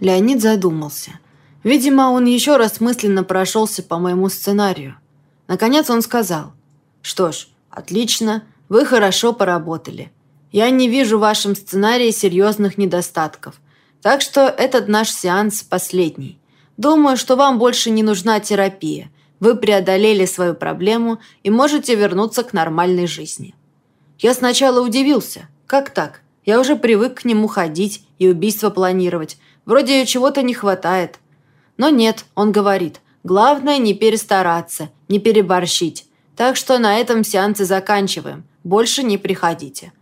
Леонид задумался. Видимо, он еще раз мысленно прошелся по моему сценарию. Наконец он сказал. «Что ж, отлично, вы хорошо поработали. Я не вижу в вашем сценарии серьезных недостатков. Так что этот наш сеанс последний. Думаю, что вам больше не нужна терапия. Вы преодолели свою проблему и можете вернуться к нормальной жизни». Я сначала удивился. Как так? Я уже привык к нему ходить и убийство планировать. Вроде чего-то не хватает. Но нет, он говорит, главное не перестараться, не переборщить. Так что на этом сеансе заканчиваем. Больше не приходите.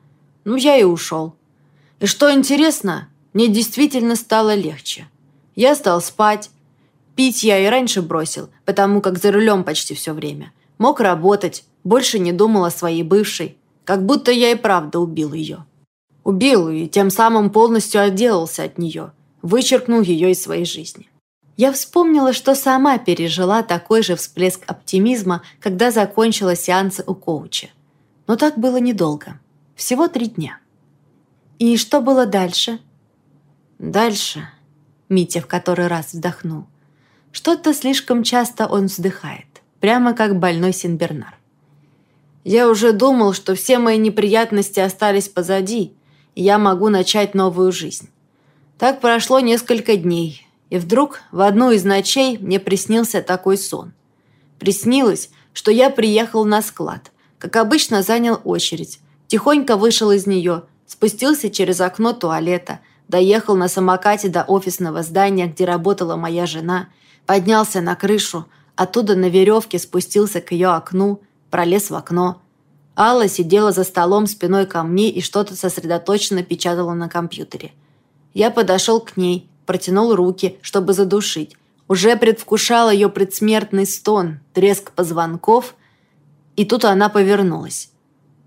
Ну, я и ушел. И что интересно, мне действительно стало легче. Я стал спать. Пить я и раньше бросил, потому как за рулем почти все время. Мог работать, больше не думал о своей бывшей. Как будто я и правда убил ее. Убил и тем самым полностью отделался от нее. Вычеркнул ее из своей жизни. Я вспомнила, что сама пережила такой же всплеск оптимизма, когда закончила сеансы у коуча. Но так было недолго. Всего три дня. И что было дальше? Дальше. Митя в который раз вздохнул. Что-то слишком часто он вздыхает, прямо как больной Синбернар. Я уже думал, что все мои неприятности остались позади, и я могу начать новую жизнь. Так прошло несколько дней, и вдруг в одну из ночей мне приснился такой сон. Приснилось, что я приехал на склад. Как обычно, занял очередь. Тихонько вышел из нее, спустился через окно туалета, доехал на самокате до офисного здания, где работала моя жена, поднялся на крышу, оттуда на веревке спустился к ее окну, пролез в окно. Алла сидела за столом спиной ко мне и что-то сосредоточенно печатала на компьютере. Я подошел к ней, протянул руки, чтобы задушить. Уже предвкушал ее предсмертный стон, треск позвонков, и тут она повернулась.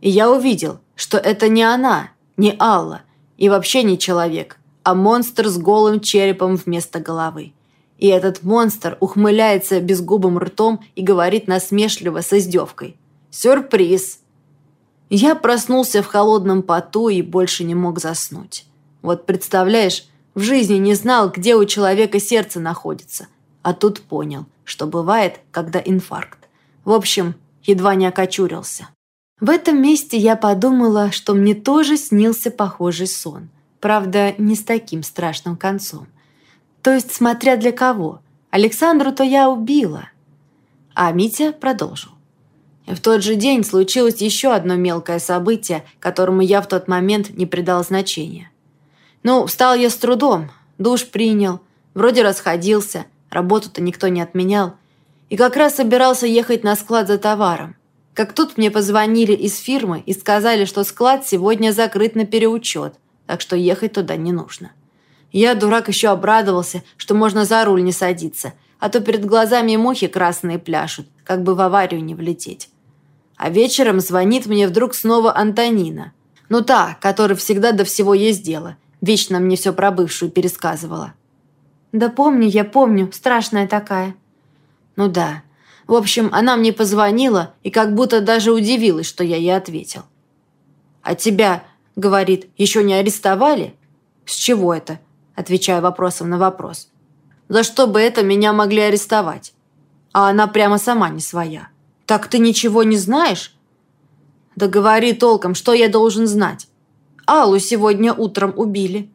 И я увидел, что это не она, не Алла, и вообще не человек, а монстр с голым черепом вместо головы. И этот монстр ухмыляется безгубым ртом и говорит насмешливо с издевкой. «Сюрприз!» Я проснулся в холодном поту и больше не мог заснуть. Вот представляешь, в жизни не знал, где у человека сердце находится. А тут понял, что бывает, когда инфаркт. В общем, едва не окочурился. В этом месте я подумала, что мне тоже снился похожий сон. Правда, не с таким страшным концом. То есть, смотря для кого. Александру-то я убила. А Митя продолжил. В тот же день случилось еще одно мелкое событие, которому я в тот момент не придал значения. Ну, встал я с трудом, душ принял, вроде расходился, работу-то никто не отменял. И как раз собирался ехать на склад за товаром. Как тут мне позвонили из фирмы и сказали, что склад сегодня закрыт на переучет, так что ехать туда не нужно. Я, дурак, еще обрадовался, что можно за руль не садиться, а то перед глазами мухи красные пляшут, как бы в аварию не влететь. А вечером звонит мне вдруг снова Антонина. Ну та, которая всегда до всего есть дело – Вечно мне все про бывшую пересказывала. «Да помню, я помню, страшная такая». «Ну да. В общем, она мне позвонила и как будто даже удивилась, что я ей ответил. «А тебя, — говорит, — еще не арестовали?» «С чего это?» — отвечаю вопросом на вопрос. «За что бы это меня могли арестовать?» А она прямо сама не своя. «Так ты ничего не знаешь?» «Да говори толком, что я должен знать?» Аллу сегодня утром убили».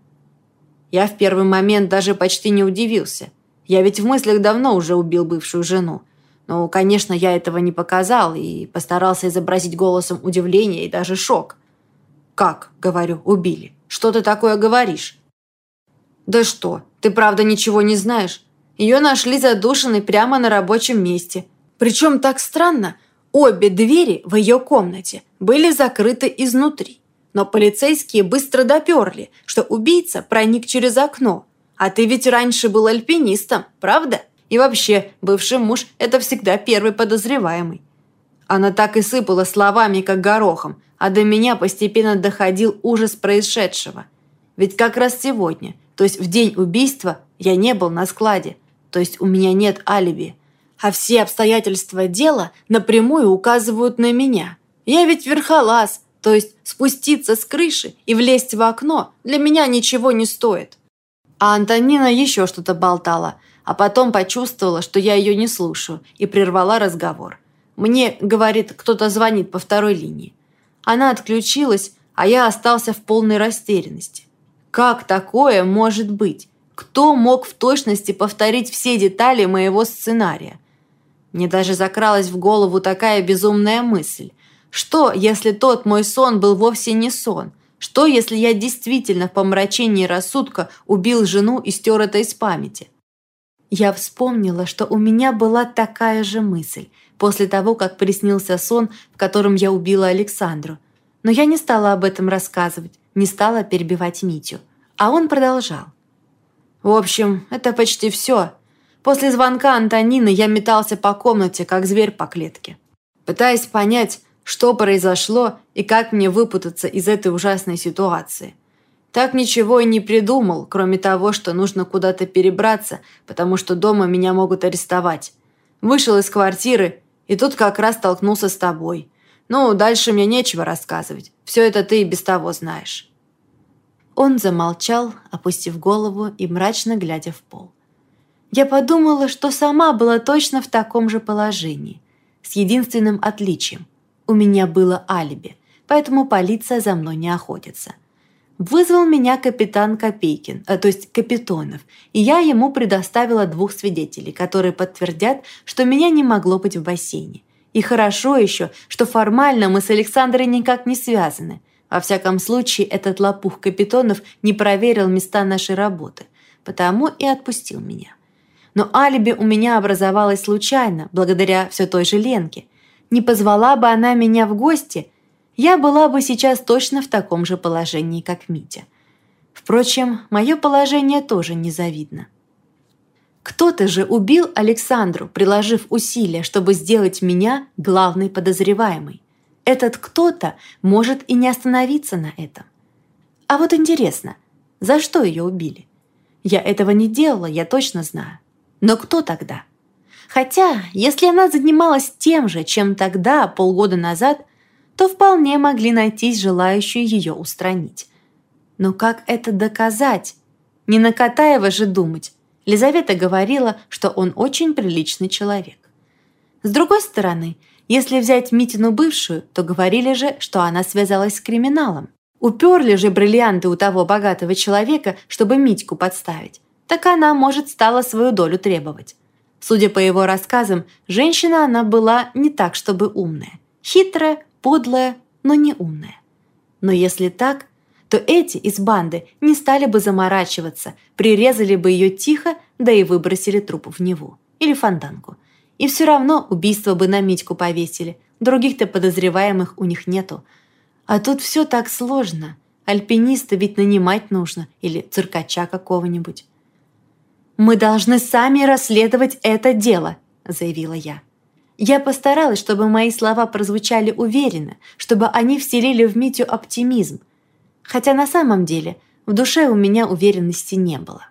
Я в первый момент даже почти не удивился. Я ведь в мыслях давно уже убил бывшую жену. Но, конечно, я этого не показал и постарался изобразить голосом удивление и даже шок. «Как?» — говорю, «убили. Что ты такое говоришь?» «Да что, ты правда ничего не знаешь? Ее нашли задушенной прямо на рабочем месте. Причем так странно, обе двери в ее комнате были закрыты изнутри но полицейские быстро доперли, что убийца проник через окно. А ты ведь раньше был альпинистом, правда? И вообще, бывший муж – это всегда первый подозреваемый. Она так и сыпала словами, как горохом, а до меня постепенно доходил ужас происшедшего. Ведь как раз сегодня, то есть в день убийства, я не был на складе, то есть у меня нет алиби. А все обстоятельства дела напрямую указывают на меня. Я ведь верхолаз, то есть спуститься с крыши и влезть в окно для меня ничего не стоит. А Антонина еще что-то болтала, а потом почувствовала, что я ее не слушаю, и прервала разговор. Мне, говорит, кто-то звонит по второй линии. Она отключилась, а я остался в полной растерянности. Как такое может быть? Кто мог в точности повторить все детали моего сценария? Мне даже закралась в голову такая безумная мысль. Что, если тот мой сон был вовсе не сон? Что, если я действительно в помрачении рассудка убил жену и стер это из памяти? Я вспомнила, что у меня была такая же мысль после того, как приснился сон, в котором я убила Александру. Но я не стала об этом рассказывать, не стала перебивать Митю. А он продолжал. В общем, это почти все. После звонка Антонины я метался по комнате, как зверь по клетке. Пытаясь понять, что произошло и как мне выпутаться из этой ужасной ситуации. Так ничего и не придумал, кроме того, что нужно куда-то перебраться, потому что дома меня могут арестовать. Вышел из квартиры, и тут как раз столкнулся с тобой. Ну, дальше мне нечего рассказывать. Все это ты и без того знаешь. Он замолчал, опустив голову и мрачно глядя в пол. Я подумала, что сама была точно в таком же положении, с единственным отличием. У меня было алиби, поэтому полиция за мной не охотится. Вызвал меня капитан Копейкин, а, то есть Капитонов, и я ему предоставила двух свидетелей, которые подтвердят, что меня не могло быть в бассейне. И хорошо еще, что формально мы с Александрой никак не связаны – во всяком случае, этот лопух Капитонов не проверил места нашей работы, потому и отпустил меня. Но алиби у меня образовалось случайно, благодаря все той же Ленке. Не позвала бы она меня в гости, я была бы сейчас точно в таком же положении, как Митя. Впрочем, мое положение тоже незавидно. Кто-то же убил Александру, приложив усилия, чтобы сделать меня главной подозреваемой. Этот кто-то может и не остановиться на этом. А вот интересно, за что ее убили? Я этого не делала, я точно знаю. Но кто тогда? Хотя, если она занималась тем же, чем тогда, полгода назад, то вполне могли найтись желающие ее устранить. Но как это доказать? Не на Катаева же думать. Лизавета говорила, что он очень приличный человек. С другой стороны, если взять Митину бывшую, то говорили же, что она связалась с криминалом. Уперли же бриллианты у того богатого человека, чтобы Митьку подставить. Так она, может, стала свою долю требовать. Судя по его рассказам, женщина она была не так, чтобы умная. Хитрая, подлая, но не умная. Но если так, то эти из банды не стали бы заморачиваться, прирезали бы ее тихо, да и выбросили труп в Неву или фонтанку. И все равно убийство бы на Митьку повесили. Других-то подозреваемых у них нету. А тут все так сложно. Альпиниста ведь нанимать нужно. Или циркача какого-нибудь. «Мы должны сами расследовать это дело», – заявила я. Я постаралась, чтобы мои слова прозвучали уверенно, чтобы они вселили в Митю оптимизм. Хотя на самом деле в душе у меня уверенности не было.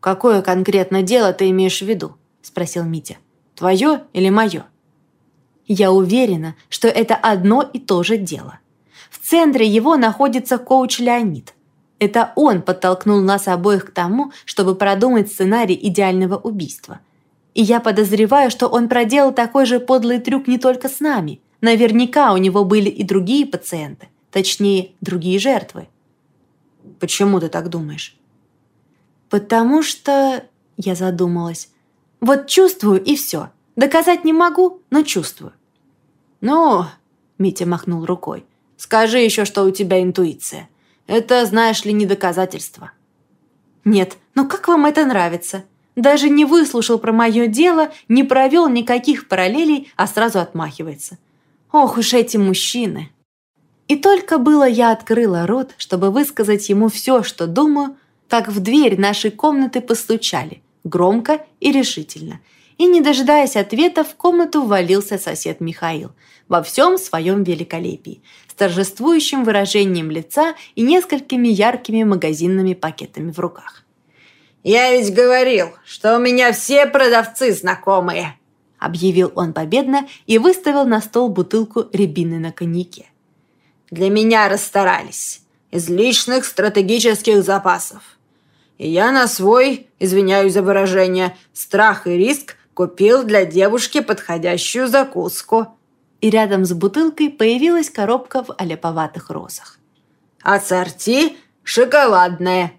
«Какое конкретно дело ты имеешь в виду?» – спросил Митя. Твое или мое? Я уверена, что это одно и то же дело. В центре его находится коуч Леонид. Это он подтолкнул нас обоих к тому, чтобы продумать сценарий идеального убийства. И я подозреваю, что он проделал такой же подлый трюк не только с нами. Наверняка у него были и другие пациенты, точнее, другие жертвы. Почему ты так думаешь? Потому что... Я задумалась. Вот чувствую и все. Доказать не могу, но чувствую. «Ну...» – Митя махнул рукой. «Скажи еще, что у тебя интуиция. Это, знаешь ли, не доказательство». «Нет, ну как вам это нравится? Даже не выслушал про мое дело, не провел никаких параллелей, а сразу отмахивается. Ох уж эти мужчины!» И только было я открыла рот, чтобы высказать ему все, что думаю, как в дверь нашей комнаты постучали – громко и решительно. И, не дожидаясь ответа, в комнату ввалился сосед Михаил во всем своем великолепии, с торжествующим выражением лица и несколькими яркими магазинными пакетами в руках. «Я ведь говорил, что у меня все продавцы знакомые», объявил он победно и выставил на стол бутылку рябины на коньяке. «Для меня расстарались. Из личных стратегических запасов. и я на свой, извиняюсь за выражение, страх и риск купил для девушки подходящую закуску». И рядом с бутылкой появилась коробка в аляповатых розах. «Ассорти шоколадное»,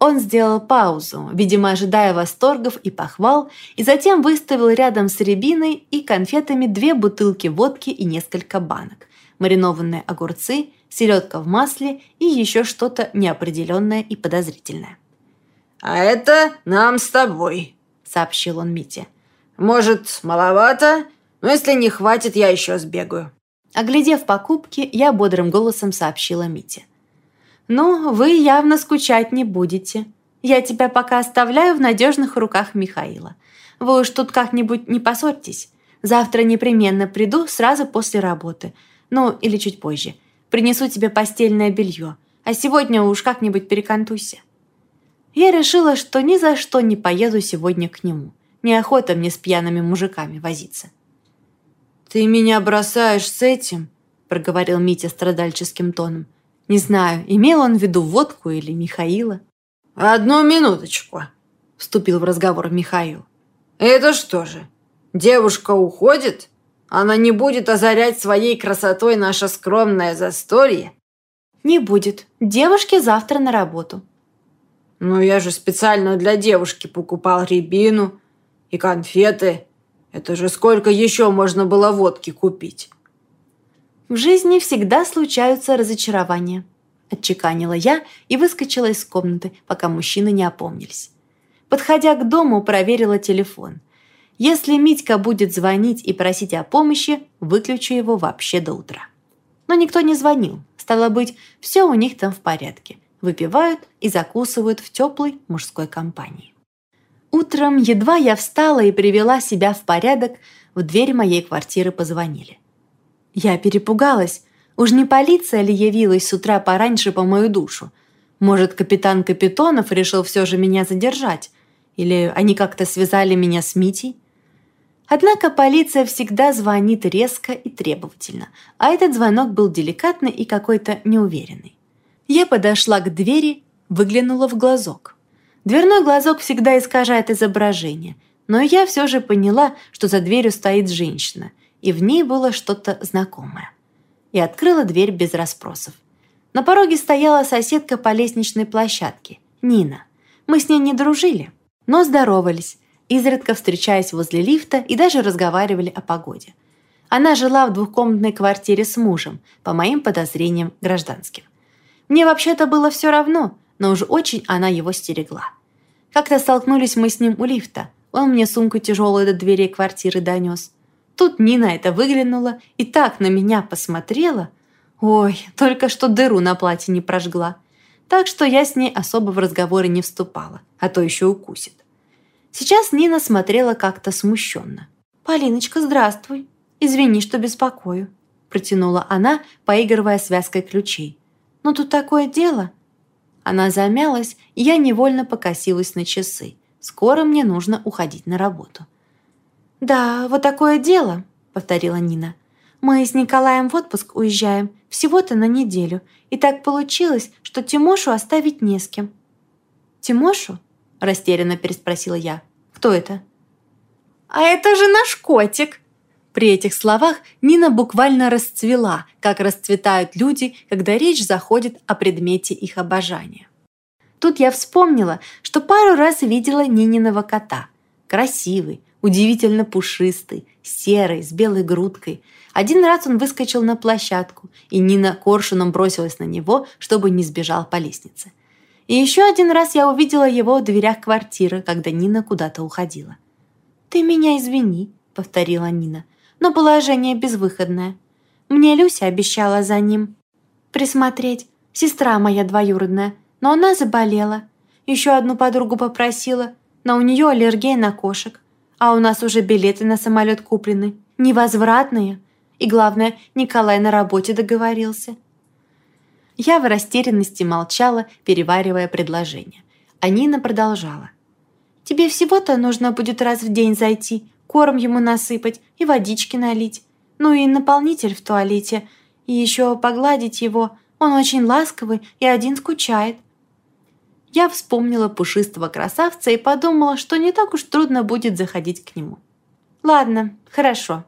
он сделал паузу, видимо, ожидая восторгов и похвал, и затем выставил рядом с рябиной и конфетами две бутылки водки и несколько банок, маринованные огурцы, селедка в масле и еще что-то неопределенное и подозрительное. «А это нам с тобой», — сообщил он Мите. «Может, маловато? Но если не хватит, я еще сбегаю». Оглядев покупки, я бодрым голосом сообщила Мите. «Ну, вы явно скучать не будете. Я тебя пока оставляю в надежных руках Михаила. Вы уж тут как-нибудь не поссорьтесь. Завтра непременно приду сразу после работы. Ну, или чуть позже. Принесу тебе постельное белье. А сегодня уж как-нибудь перекантуйся». Я решила, что ни за что не поеду сегодня к нему. Неохота мне с пьяными мужиками возиться. «Ты меня бросаешь с этим?» – проговорил Митя страдальческим тоном – не знаю, имел он в виду водку или Михаила. «Одну минуточку», – вступил в разговор Михаил. «Это что же, девушка уходит? Она не будет озарять своей красотой наше скромное застолье?» «Не будет. Девушке завтра на работу». «Ну, я же специально для девушки покупал рябину и конфеты. Это же сколько еще можно было водки купить?» В жизни всегда случаются разочарования», – отчеканила я и выскочила из комнаты, пока мужчины не опомнились. Подходя к дому, проверила телефон. Если Митька будет звонить и просить о помощи, выключу его вообще до утра. Но никто не звонил. Стало быть, все у них там в порядке. Выпивают и закусывают в теплой мужской компании. Утром, едва я встала и привела себя в порядок, в дверь моей квартиры позвонили. Я перепугалась. Уж не полиция ли явилась с утра пораньше по мою душу? Может, капитан Капитонов решил все же меня задержать? Или они как-то связали меня с Митей? Однако полиция всегда звонит резко и требовательно, а этот звонок был деликатный и какой-то неуверенный. Я подошла к двери, выглянула в глазок. Дверной глазок всегда искажает изображение, но я все же поняла, что за дверью стоит женщина, и в ней было что-то знакомое. И открыла дверь без расспросов. На пороге стояла соседка по лестничной площадке, Нина. Мы с ней не дружили, но здоровались, изредка встречаясь возле лифта и даже разговаривали о погоде. Она жила в двухкомнатной квартире с мужем, по моим подозрениям гражданским. Мне вообще-то было все равно, но уж очень она его стерегла. Как-то столкнулись мы с ним у лифта. Он мне сумку тяжелую до дверей квартиры донес. Тут Нина это выглянула и так на меня посмотрела. Ой, только что дыру на платье не прожгла. Так что я с ней особо в разговоры не вступала, а то еще укусит. Сейчас Нина смотрела как-то смущенно. «Полиночка, здравствуй. Извини, что беспокою», протянула она, поигрывая связкой ключей. «Но тут такое дело». Она замялась, и я невольно покосилась на часы. Скоро мне нужно уходить на работу. «Да, вот такое дело», — повторила Нина. «Мы с Николаем в отпуск уезжаем, всего-то на неделю, и так получилось, что Тимошу оставить не с кем». «Тимошу?» — растерянно переспросила я. «Кто это?» «А это же наш котик!» При этих словах Нина буквально расцвела, как расцветают люди, когда речь заходит о предмете их обожания. Тут я вспомнила, что пару раз видела Нининого кота. Красивый, удивительно пушистый, серый, с белой грудкой. Один раз он выскочил на площадку, и Нина коршуном бросилась на него, чтобы не сбежал по лестнице. И еще один раз я увидела его в дверях квартиры, когда Нина куда-то уходила. «Ты меня извини», — повторила Нина, — «но положение безвыходное. Мне Люся обещала за ним присмотреть, сестра моя двоюродная, но она заболела. Еще одну подругу попросила, но у нее аллергия на кошек а у нас уже билеты на самолет куплены, невозвратные. И главное, Николай на работе договорился. Я в растерянности молчала, переваривая предложение. А Нина продолжала. «Тебе всего-то нужно будет раз в день зайти, корм ему насыпать и водички налить. Ну и наполнитель в туалете. И еще погладить его. Он очень ласковый и один скучает». я вспомнила пушистого красавца и подумала, что не так уж трудно будет заходить к нему. «Ладно, хорошо.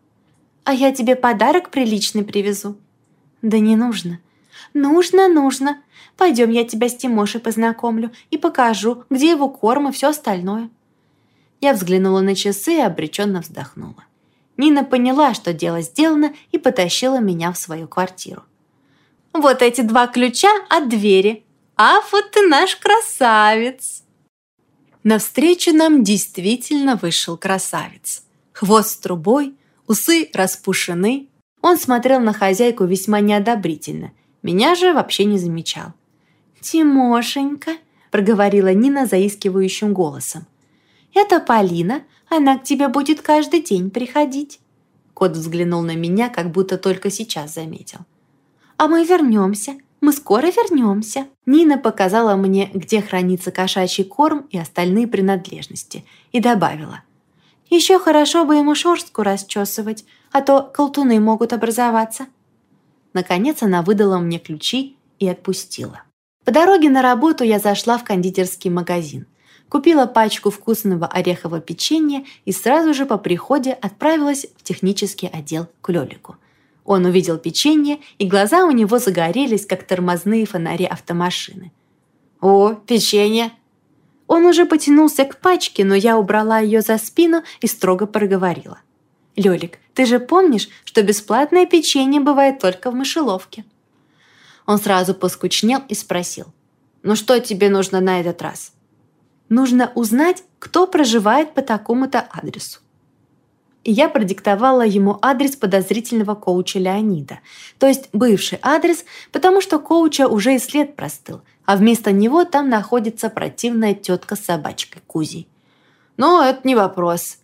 А я тебе подарок приличный привезу». «Да не нужно». «Нужно, нужно. Пойдем, я тебя с Тимошей познакомлю и покажу, где его корм и все остальное». Я взглянула на часы и обреченно вздохнула. Нина поняла, что дело сделано, и потащила меня в свою квартиру. «Вот эти два ключа от двери. А вот ты наш красавец!» Навстречу нам действительно вышел красавец. Хвост трубой, усы распушены. Он смотрел на хозяйку весьма неодобрительно. Меня же вообще не замечал. «Тимошенька», — проговорила Нина заискивающим голосом. «Это Полина, она к тебе будет каждый день приходить». Кот взглянул на меня, как будто только сейчас заметил. «А мы вернемся. Мы скоро вернемся». Нина показала мне, где хранится кошачий корм и остальные принадлежности, и добавила. «Еще хорошо бы ему шерстку расчесывать, а то колтуны могут образоваться». Наконец она выдала мне ключи и отпустила. По дороге на работу я зашла в кондитерский магазин купила пачку вкусного орехового печенья и сразу же по приходе отправилась в технический отдел к Лёлику. Он увидел печенье, и глаза у него загорелись, как тормозные фонари автомашины. «О, печенье!» Он уже потянулся к пачке, но я убрала ее за спину и строго проговорила. «Лёлик, ты же помнишь, что бесплатное печенье бывает только в мышеловке?» Он сразу поскучнел и спросил. «Ну что тебе нужно на этот раз?» Нужно узнать, кто проживает по такому-то адресу. И я продиктовала ему адрес подозрительного коуча Леонида, то есть бывший адрес, потому что коуча уже и след простыл, а вместо него там находится противная тетка с собачкой Кузей. «Ну, это не вопрос».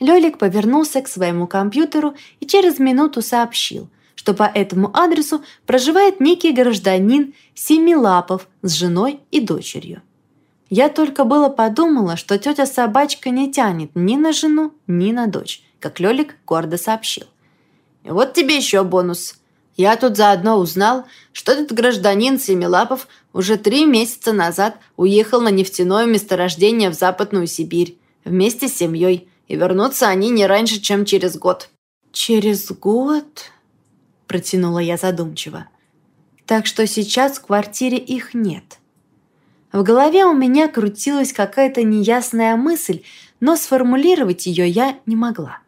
Лёлик повернулся к своему компьютеру и через минуту сообщил, что по этому адресу проживает некий гражданин Семилапов с женой и дочерью. Я только было подумала, что тетя-собачка не тянет ни на жену, ни на дочь, как Лёлик гордо сообщил. И вот тебе еще бонус. Я тут заодно узнал, что этот гражданин Семилапов уже три месяца назад уехал на нефтяное месторождение в Западную Сибирь вместе с семьей, и вернутся они не раньше, чем через год. «Через год?» – протянула я задумчиво. «Так что сейчас в квартире их нет». В голове у меня крутилась какая-то неясная мысль, но сформулировать ее я не могла.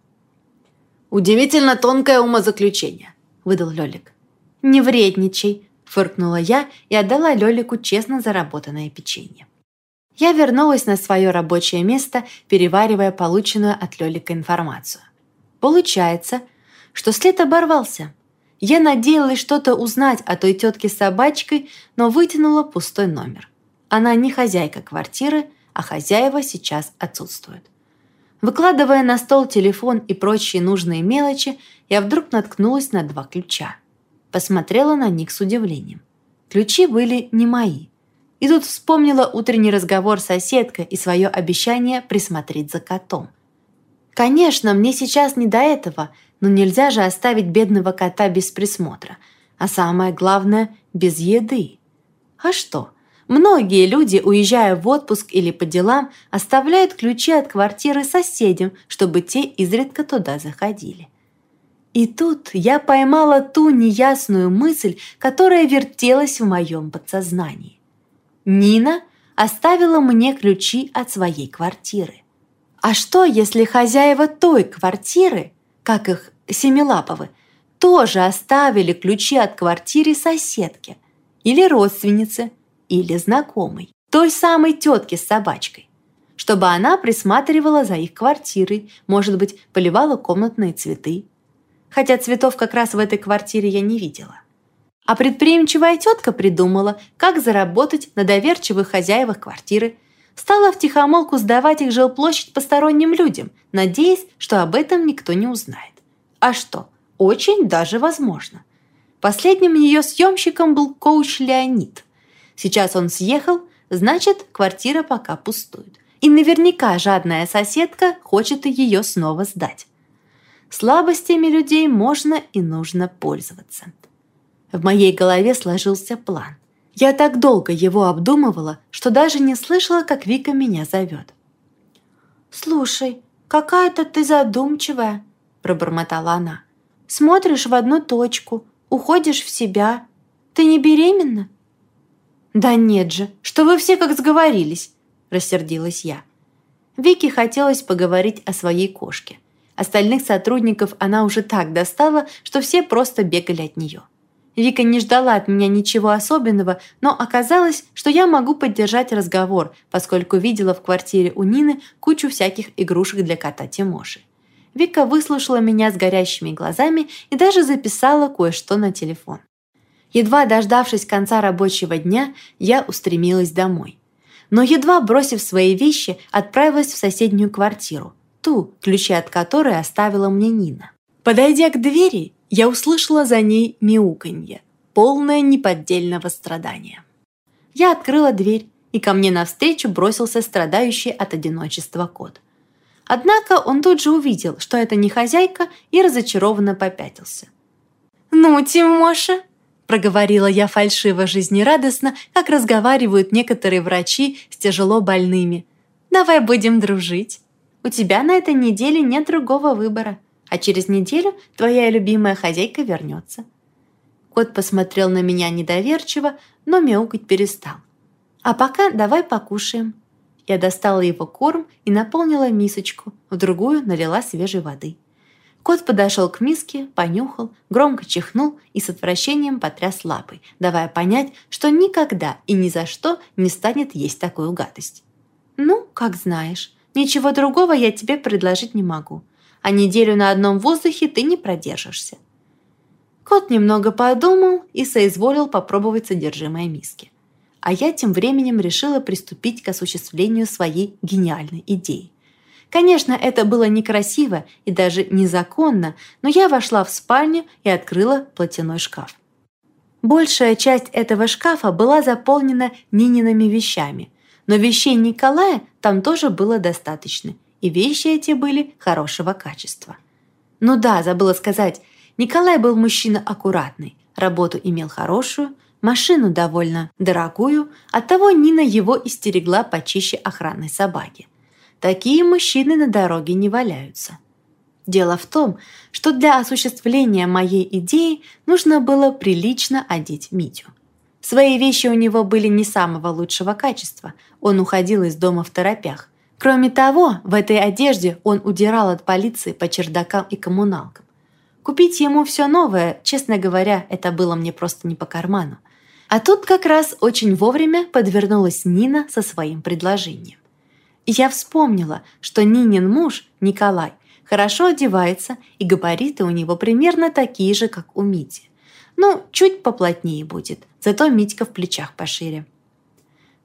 «Удивительно тонкое умозаключение», – выдал Лёлик. «Не вредничай», – фыркнула я и отдала Лёлику честно заработанное печенье. Я вернулась на свое рабочее место, переваривая полученную от Лёлика информацию. Получается, что след оборвался. Я надеялась что-то узнать о той тетке с собачкой, но вытянула пустой номер. Она не хозяйка квартиры, а хозяева сейчас отсутствуют. Выкладывая на стол телефон и прочие нужные мелочи, я вдруг наткнулась на два ключа. Посмотрела на них с удивлением. Ключи были не мои. И тут вспомнила утренний разговор соседка и свое обещание присмотреть за котом. Конечно, мне сейчас не до этого, но нельзя же оставить бедного кота без присмотра. А самое главное, без еды. А что? Многие люди, уезжая в отпуск или по делам, оставляют ключи от квартиры соседям, чтобы те изредка туда заходили. И тут я поймала ту неясную мысль, которая вертелась в моем подсознании. Нина оставила мне ключи от своей квартиры. А что, если хозяева той квартиры, как их Семилаповы, тоже оставили ключи от квартиры соседки или родственницы – или знакомой, той самой тетки с собачкой, чтобы она присматривала за их квартирой, может быть, поливала комнатные цветы. Хотя цветов как раз в этой квартире я не видела. А предприимчивая тетка придумала, как заработать на доверчивых хозяевах квартиры. Стала втихомолку сдавать их жилплощадь посторонним людям, надеясь, что об этом никто не узнает. А что, очень даже возможно. Последним ее съемщиком был коуч Леонид – Сейчас он съехал, значит, квартира пока пустует. И наверняка жадная соседка хочет ее снова сдать. Слабостями людей можно и нужно пользоваться. В моей голове сложился план. Я так долго его обдумывала, что даже не слышала, как Вика меня зовет. «Слушай, какая-то ты задумчивая», – пробормотала она. «Смотришь в одну точку, уходишь в себя. Ты не беременна?» «Да нет же, что вы все как сговорились», – рассердилась я. Вике хотелось поговорить о своей кошке. Остальных сотрудников она уже так достала, что все просто бегали от нее. Вика не ждала от меня ничего особенного, но оказалось, что я могу поддержать разговор, поскольку видела в квартире у Нины кучу всяких игрушек для кота Тимоши. Вика выслушала меня с горящими глазами и даже записала кое-что на телефон. Едва дождавшись конца рабочего дня, я устремилась домой. Но едва бросив свои вещи, отправилась в соседнюю квартиру, ту, ключи от которой оставила мне Нина. Подойдя к двери, я услышала за ней мяуканье, полное неподдельного страдания. Я открыла дверь, и ко мне навстречу бросился страдающий от одиночества кот. Однако он тут же увидел, что это не хозяйка, и разочарованно попятился. «Ну, Тимоша!» – проговорила я фальшиво жизнерадостно, как разговаривают некоторые врачи с тяжело больными. «Давай будем дружить. У тебя на этой неделе нет другого выбора а через неделю твоя любимая хозяйка вернется». Кот посмотрел на меня недоверчиво, но мяукать перестал. «А пока давай покушаем». Я достала его корм и наполнила мисочку, в другую налила свежей воды. Кот подошел к миске, понюхал, громко чихнул и с отвращением потряс лапой, давая понять, что никогда и ни за что не станет есть такую гадость. «Ну, как знаешь. Ничего другого я тебе предложить не могу а неделю на одном воздухе ты не продержишься. Кот немного подумал и соизволил попробовать содержимое миски. А я тем временем решила приступить к осуществлению своей гениальной идеи. Конечно, это было некрасиво и даже незаконно, но я вошла в спальню и открыла платяной шкаф. Большая часть этого шкафа была заполнена Ниниными вещами, но вещей Николая там тоже было достаточно, и вещи эти были хорошего качества. Ну да, забыла сказать, Николай был мужчина аккуратный, работу имел хорошую, машину довольно дорогую, оттого Нина его истерегла почище охранной собаки. Такие мужчины на дороге не валяются. Дело в том, что для осуществления моей идеи нужно было прилично одеть Митю. Свои вещи у него были не самого лучшего качества, он уходил из дома в торопях, Кроме того, в этой одежде он удирал от полиции по чердакам и коммуналкам. Купить ему все новое, честно говоря, это было мне просто не по карману. А тут как раз очень вовремя подвернулась Нина со своим предложением. Я вспомнила, что Нинин муж, Николай, хорошо одевается, и габариты у него примерно такие же, как у Мити. Ну, чуть поплотнее будет, зато Митька в плечах пошире.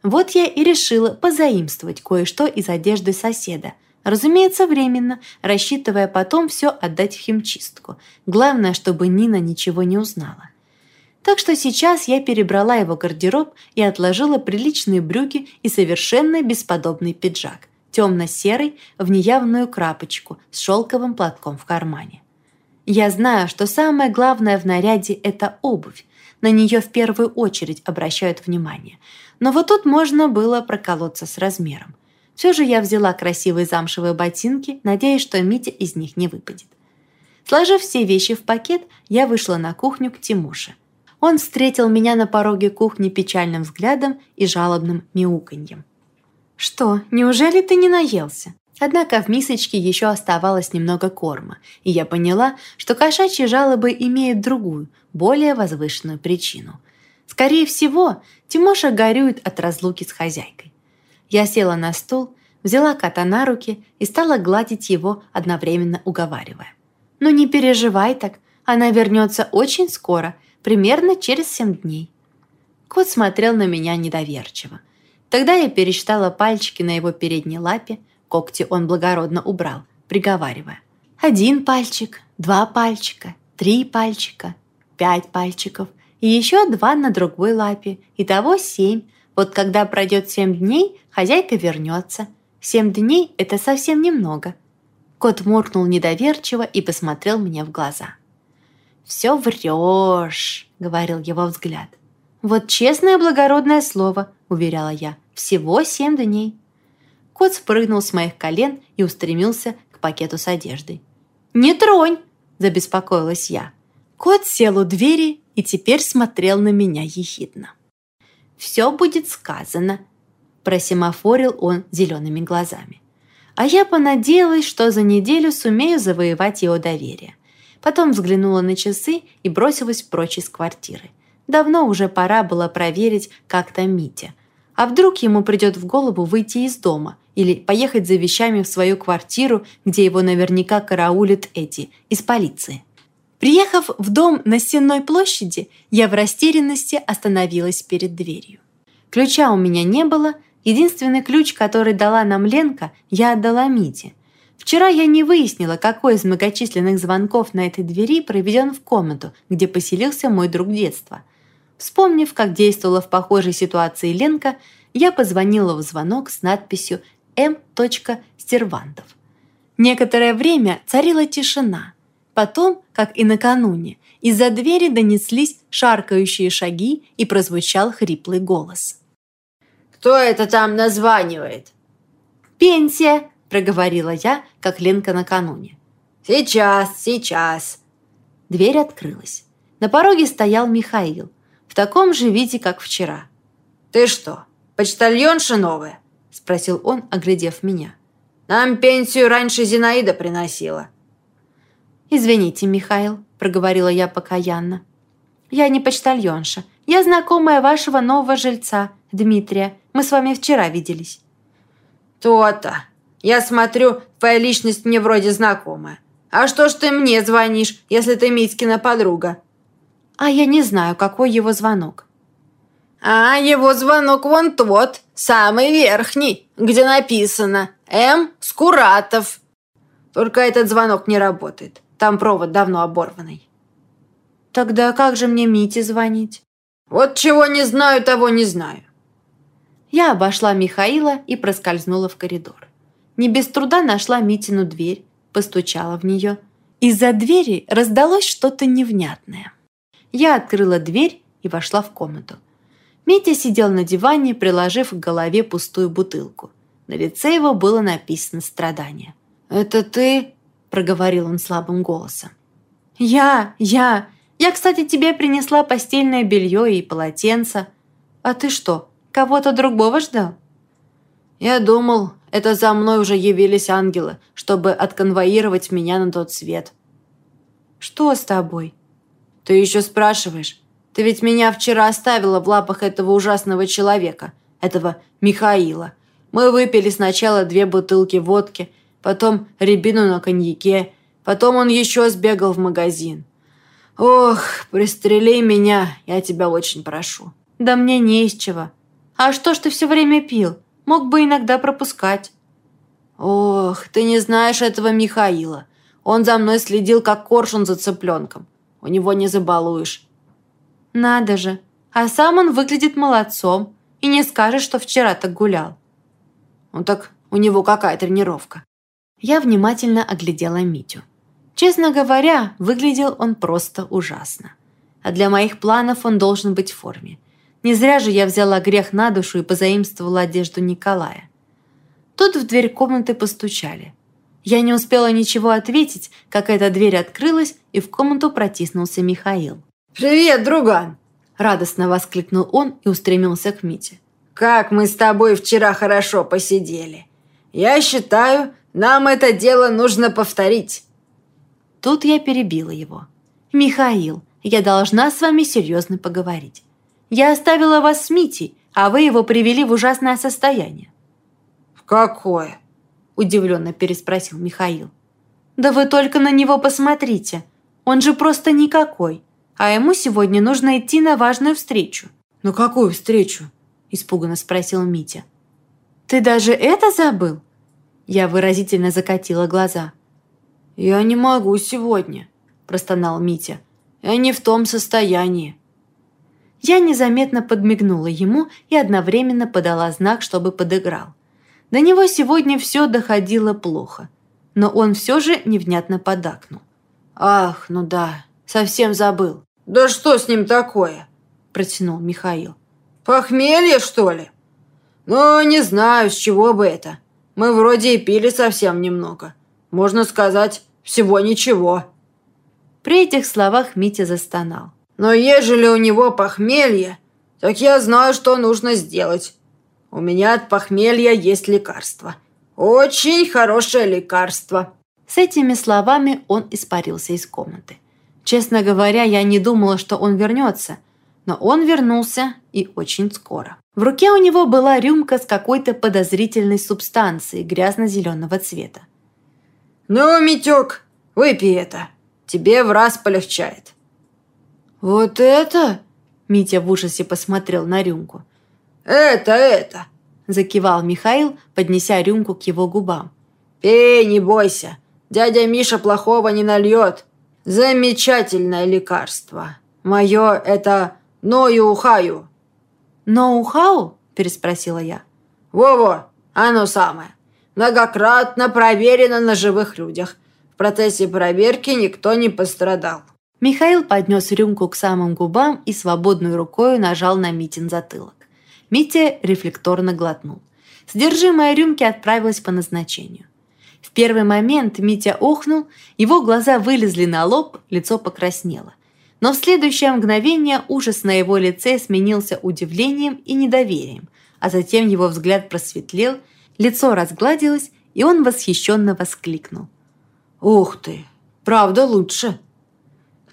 Вот я и решила позаимствовать кое-что из одежды соседа. Разумеется, временно, рассчитывая потом все отдать в химчистку. Главное, чтобы Нина ничего не узнала. Так что сейчас я перебрала его гардероб и отложила приличные брюки и совершенно бесподобный пиджак, темно-серый, в неявную крапочку с шелковым платком в кармане. Я знаю, что самое главное в наряде – это обувь. На нее в первую очередь обращают внимание – но вот тут можно было проколоться с размером. Все же я взяла красивые замшевые ботинки, надеясь, что Митя из них не выпадет. Сложив все вещи в пакет, я вышла на кухню к Тимуше. Он встретил меня на пороге кухни печальным взглядом и жалобным мяуканьем. «Что, неужели ты не наелся?» Однако в мисочке еще оставалось немного корма, и я поняла, что кошачьи жалобы имеют другую, более возвышенную причину – Скорее всего, Тимоша горюет от разлуки с хозяйкой. Я села на стул, взяла кота на руки и стала гладить его, одновременно уговаривая. «Ну не переживай так, она вернется очень скоро, примерно через семь дней». Кот смотрел на меня недоверчиво. Тогда я пересчитала пальчики на его передней лапе, когти он благородно убрал, приговаривая. «Один пальчик, два пальчика, три пальчика, пять пальчиков, и еще два на другой лапе. Итого семь. Вот когда пройдет семь дней, хозяйка вернется. Семь дней – это совсем немного. Кот муркнул недоверчиво и посмотрел мне в глаза. «Все врешь», – говорил его взгляд. «Вот честное благородное слово», – уверяла я. «Всего семь дней». Кот спрыгнул с моих колен и устремился к пакету с одеждой. «Не тронь!» – забеспокоилась я. Кот сел у двери и теперь смотрел на меня ехидно. «Все будет сказано», – просимофорил он зелеными глазами. А я понадеялась, что за неделю сумею завоевать его доверие. Потом взглянула на часы и бросилась прочь из квартиры. Давно уже пора было проверить, как там Митя. А вдруг ему придет в голову выйти из дома или поехать за вещами в свою квартиру, где его наверняка караулят эти, из полиции. Приехав в дом на Сенной площади, я в растерянности остановилась перед дверью. Ключа у меня не было, единственный ключ, который дала нам Ленка, я отдала Мите. Вчера я не выяснила, какой из многочисленных звонков на этой двери проведен в комнату, где поселился мой друг детства. Вспомнив, как действовала в похожей ситуации Ленка, я позвонила в звонок с надписью «М. Стервантов». Некоторое время царила тишина. Потом, как и накануне, из-за двери донеслись шаркающие шаги и прозвучал хриплый голос. «Кто это там названивает?» «Пенсия!» – проговорила я, как Ленка накануне. «Сейчас, сейчас!» Дверь открылась. На пороге стоял Михаил, в таком же виде, как вчера. «Ты что, почтальонша новая?» – спросил он, оглядев меня. «Нам пенсию раньше Зинаида приносила». «Извините, Михаил», – проговорила я покаянно. «Я не почтальонша. Я знакомая вашего нового жильца, Дмитрия. Мы с вами вчера виделись». «То-то. Я смотрю, твоя личность мне вроде знакомая. А что ж ты мне звонишь, если ты Митькина подруга?» «А я не знаю, какой его звонок». «А его звонок вон тот, самый верхний, где написано «М. Скуратов». Только этот звонок не работает. Там провод давно оборванный». «Тогда как же мне Мите звонить?» «Вот чего не знаю, того не знаю». Я обошла Михаила и проскользнула в коридор. Не без труда нашла Митину дверь, постучала в нее. Из-за двери раздалось что-то невнятное. Я открыла дверь и вошла в комнату. Митя сидел на диване, приложив к голове пустую бутылку. На лице его было написано страдание. «Это ты?» – проговорил он слабым голосом. «Я, я. Я, кстати, тебе принесла постельное белье и полотенце. А ты что, кого-то другого ждал?» «Я думал, это за мной уже явились ангелы, чтобы отконвоировать меня на тот свет». «Что с тобой?» «Ты еще спрашиваешь? Ты ведь меня вчера оставила в лапах этого ужасного человека, этого Михаила. Мы выпили сначала две бутылки водки, потом рябину на коньяке, потом он еще сбегал в магазин. Ох, пристрели меня, я тебя очень прошу. Да мне не из чего. А что ж ты все время пил? Мог бы иногда пропускать. Ох, ты не знаешь этого Михаила. Он за мной следил, как коршун за цыпленком. У него не забалуешь. Надо же. А сам он выглядит молодцом. И не скажешь, что вчера так гулял. Ну так у него какая тренировка. Я внимательно оглядела Митю. Честно говоря, выглядел он просто ужасно. А для моих планов он должен быть в форме. Не зря же я взяла грех на душу и позаимствовала одежду Николая. Тут в дверь комнаты постучали. Я не успела ничего ответить, как эта дверь открылась, и в комнату протиснулся Михаил. «Привет, друган!» – радостно воскликнул он и устремился к Мите. «Как мы с тобой вчера хорошо посидели! Я считаю, нам это дело нужно повторить». Тут я перебила его. «Михаил, я должна с вами серьезно поговорить. Я оставила вас с Митей, а вы его привели в ужасное состояние». «В какое?» – удивленно переспросил Михаил. «Да вы только на него посмотрите. Он же просто никакой. А ему сегодня нужно идти на важную встречу». «На какую встречу?» – испуганно спросил Митя. «Ты даже это забыл?» Я выразительно закатила глаза. «Я не могу сегодня», – простонал Митя. «Я не в том состоянии». Я незаметно подмигнула ему и одновременно подала знак, чтобы подыграл. До него сегодня все доходило плохо, но он все же невнятно подакнул. «Ах, ну да, совсем забыл». «Да что с ним такое?» – протянул Михаил. «Похмелье, что ли?» «Ну, не знаю, с чего бы это. Мы вроде и пили совсем немного. Можно сказать, всего ничего». При этих словах Митя застонал. «Но ежели у него похмелье, так я знаю, что нужно сделать. У меня от похмелья есть лекарство. Очень хорошее лекарство». С этими словами он испарился из комнаты. Честно говоря, я не думала, что он вернется, но он вернулся и очень скоро. В руке у него была рюмка с какой-то подозрительной субстанцией грязно-зеленого цвета. «Ну, Митек, выпей это. Тебе в раз полегчает». «Вот это?» Митя в ужасе посмотрел на рюмку. «Это, это!» Закивал Михаил, поднеся рюмку к его губам. «Пей, не бойся. Дядя Миша плохого не нальет. Замечательное лекарство. Мое это Ноюхаю». «Ноу-хау?» – переспросила я. «Во-во, оно самое. Многократно проверено на живых людях. В процессе проверки никто не пострадал». Михаил поднес рюмку к самым губам и свободной рукой нажал на Митин затылок. Митя рефлекторно глотнул. Содержимое рюмки отправилось по назначению. В первый момент Митя охнул, его глаза вылезли на лоб, лицо покраснело. Но в следующее мгновение ужас на его лице сменился удивлением и недоверием, а затем его взгляд просветлел, лицо разгладилось, и он восхищенно воскликнул. «Ух ты! Правда лучше!»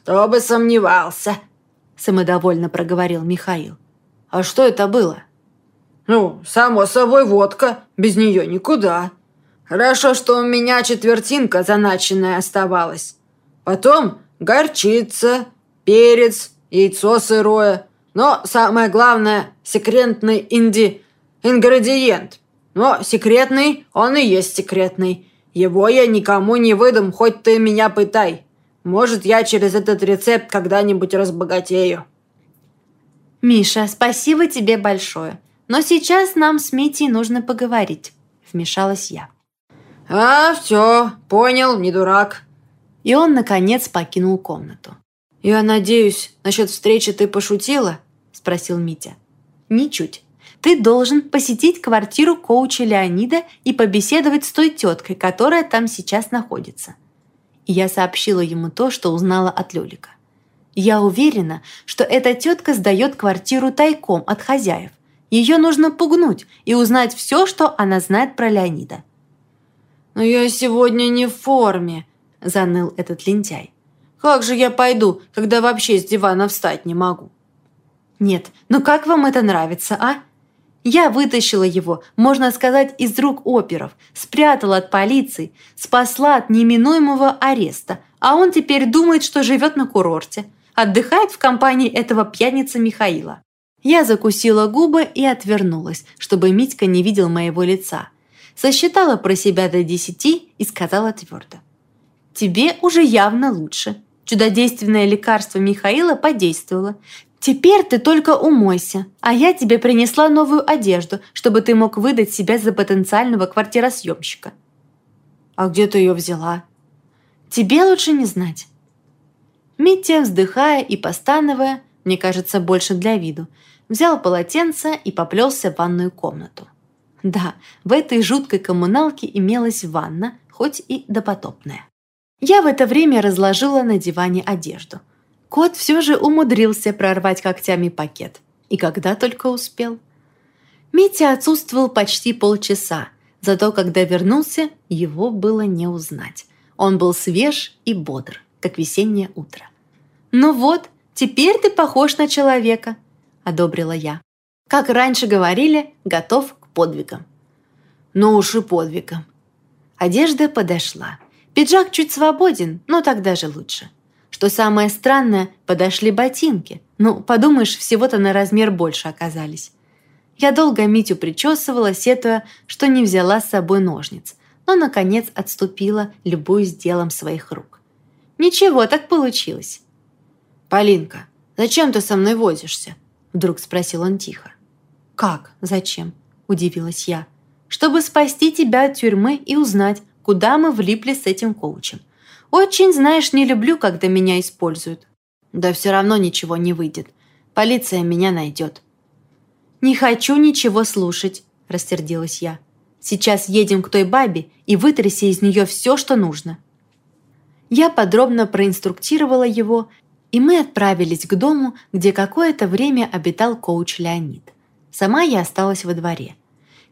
«Кто бы сомневался!» – самодовольно проговорил Михаил. «А что это было?» «Ну, само собой, водка. Без нее никуда. Хорошо, что у меня четвертинка заначенная оставалась. Потом горчица, перец, яйцо сырое. Но самое главное – секретный инди... ингредиент. Но секретный, он и есть секретный. Его я никому не выдам, хоть ты меня пытай. Может, я через этот рецепт когда-нибудь разбогатею». «Миша, спасибо тебе большое. Но сейчас нам с Митей нужно поговорить», – вмешалась я. «А, все, понял, не дурак». И он, наконец, покинул комнату. «Я надеюсь, насчет встречи ты пошутила?» – спросил Митя. «Ничуть. Ты должен посетить квартиру коуча Леонида и побеседовать с той теткой, которая там сейчас находится». И я сообщила ему то, что узнала от Лёлика. Я уверена, что эта тетка сдает квартиру тайком от хозяев. Ее нужно пугнуть и узнать все, что она знает про Леонида. «Но я сегодня не в форме», – заныл этот лентяй. Как же я пойду, когда вообще с дивана встать не могу? Нет, ну как вам это нравится, а? Я вытащила его, можно сказать, из рук оперов, спрятала от полиции, спасла от неминуемого ареста, а он теперь думает, что живет на курорте, отдыхает в компании этого пьяницы Михаила. Я закусила губы и отвернулась, чтобы Митька не видел моего лица. Сосчитала про себя до десяти и сказала твердо. «Тебе уже явно лучше. Чудодейственное лекарство Михаила подействовало. Теперь ты только умойся, а я тебе принесла новую одежду, чтобы ты мог выдать себя за потенциального квартиросъемщика». «А где ты ее взяла?» «Тебе лучше не знать». Митя, вздыхая и постановая, мне кажется, больше для виду, взял полотенце и поплелся в ванную комнату. Да, в этой жуткой коммуналке имелась ванна, хоть и допотопная. Я в это время разложила на диване одежду. Кот все же умудрился прорвать когтями пакет. И когда только успел. Митя отсутствовал почти полчаса, зато когда вернулся, его было не узнать. Он был свеж и бодр, как весеннее утро. «Ну вот, теперь ты похож на человека», – одобрила я. Как раньше говорили, готов к подвигам. «Ну уж и подвигам». Одежда подошла. Пиджак чуть свободен, но так даже лучше. Что самое странное, подошли ботинки. Ну, подумаешь, всего-то на размер больше оказались. Я долго Митю причесывала, сетуя, что не взяла с собой ножниц, но, наконец, отступила, любуясь делом своих рук. Ничего, так получилось. «Полинка, зачем ты со мной возишься?» Вдруг спросил он тихо. «Как? Зачем?» – удивилась я. «Чтобы спасти тебя от тюрьмы и узнать, куда мы влипли с этим коучем. Очень, знаешь, не люблю, когда меня используют. Да все равно ничего не выйдет. Полиция меня найдет». «Не хочу ничего слушать», – рассердилась я. «Сейчас едем к той бабе и вытряси из нее все, что нужно». Я подробно проинструктировала его, и мы отправились к дому, где какое-то время обитал коуч Леонид. Сама я осталась во дворе.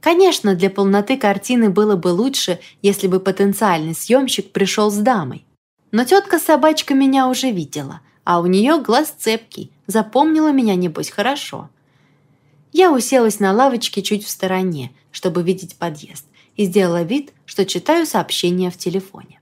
Конечно, для полноты картины было бы лучше, если бы потенциальный съемщик пришел с дамой. Но тетка-собачка меня уже видела, а у нее глаз цепкий, запомнила меня, небось, хорошо. Я уселась на лавочке чуть в стороне, чтобы видеть подъезд, и сделала вид, что читаю сообщение в телефоне.